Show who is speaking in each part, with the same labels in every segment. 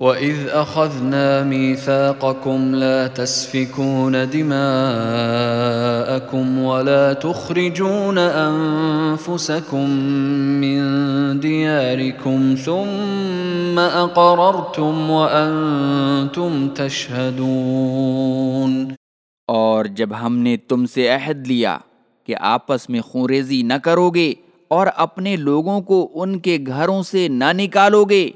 Speaker 1: وَإِذْ أَخَذْنَا مِيثَاقَكُمْ لَا تَسْفِكُونَ دِمَاءَكُمْ وَلَا تُخْرِجُونَ أَنفُسَكُمْ مِنْ دِيَارِكُمْ ثُمَّ أَقَرَرْتُمْ وَأَنْتُمْ تَشْهَدُونَ
Speaker 2: اور جب ہم نے تم سے عہد لیا کہ آپس میں خونریزی نہ کرو گے اور اپنے لوگوں کو ان کے گھروں سے نہ نکالو گے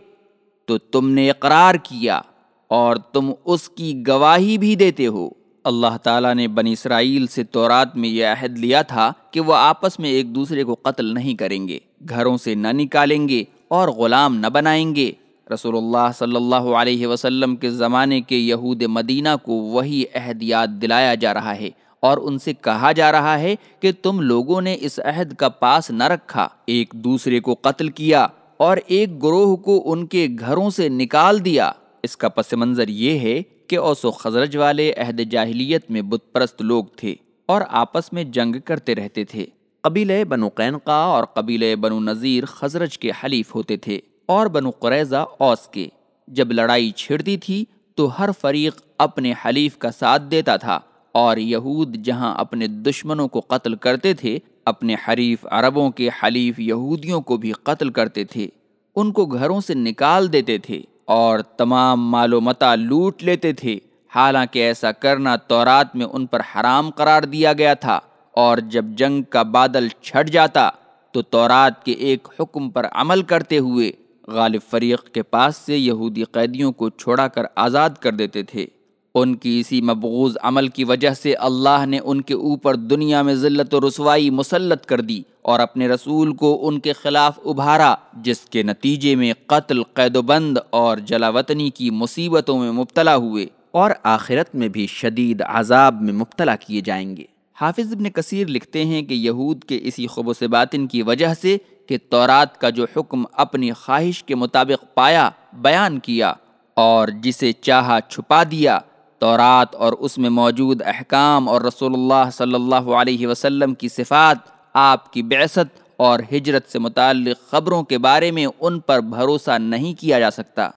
Speaker 2: تو تم نے اقرار کیا اور تم اس کی گواہی بھی دیتے ہو۔ اللہ تعالیٰ نے بنی اسرائیل سے تورات میں یہ عہد لیا تھا کہ وہ آپس میں ایک دوسرے کو قتل نہیں کریں گے، گھروں سے نہ نکالیں گے اور غلام نہ بنائیں گے۔ رسول اللہ صلی اللہ علیہ وسلم کے زمانے کے یہود مدینہ کو وہی عہد یاد دلایا جا رہا ہے اور ان سے کہا جا رہا ہے کہ تم لوگوں نے اس عہد کا پاس نہ رکھا، ایک دوسرے کو قتل کیا۔ اور ایک گروہ کو ان کے گھروں سے نکال دیا۔ اس کا پس منظر یہ ہے کہ اوس و خزرج والے عہد جاہلیت میں بت پرست لوگ تھے اور آپس میں جنگ کرتے رہتے تھے۔ قبیلہ بنو قینقا اور قبیلہ بنو نذیر خزرج کے حلیف ہوتے تھے اور بنو قریضہ اوس کے۔ جب لڑائی چھڑتی تھی تو ہر فریق اپنے حلیف کا ساتھ دیتا تھا اور یہود جہاں اپنے دشمنوں کو قتل کرتے تھے اپنے حریف عربوں کے حلیف یہودیوں کو بھی قتل کرتے تھے، ان کو گھروں سے نکال دیتے تھے اور تمام مال و متا لوٹ لیتے تھے۔ حالانکہ ایسا کرنا تورات میں ان پر حرام قرار دیا گیا تھا اور جب جنگ کا بادل چھٹ جاتا تو تورات کے ایک حکم پر عمل کرتے ہوئے غالب فریق کے پاس سے یہودی قیدیوں کو چھوڑا کر آزاد کر دیتے تھے۔ ان کی اسی مبغوض عمل کی وجہ سے اللہ نے ان کے اوپر دنیا میں ذلت و رسوائی مسلط کر دی اور اپنے رسول کو ان کے خلاف ابھارا، جس کے نتیجے میں قتل، قید و بند اور جلا وطنی کی مصیبتوں میں مبتلا ہوئے۔ اور آخرت میں بھی شدید عذاب میں مبتلا کیے جائیں گے۔ حافظ ابن کثیر لکھتے ہیں کہ یہود کے اسی خب و باطن کی وجہ سے کہ تورات کا جو حکم اپنی خواہش کے مطابق پایا، بیان کیا اور جسے چاہا چھپا دیا تورات اور اس میں موجود احکام اور رسول اللہ صلی اللہ علیہ وسلم کی صفات، آپ کی بعثت اور ہجرت سے متعلق خبروں کے بارے میں ان پر بھروسہ نہیں کیا جا سکتا۔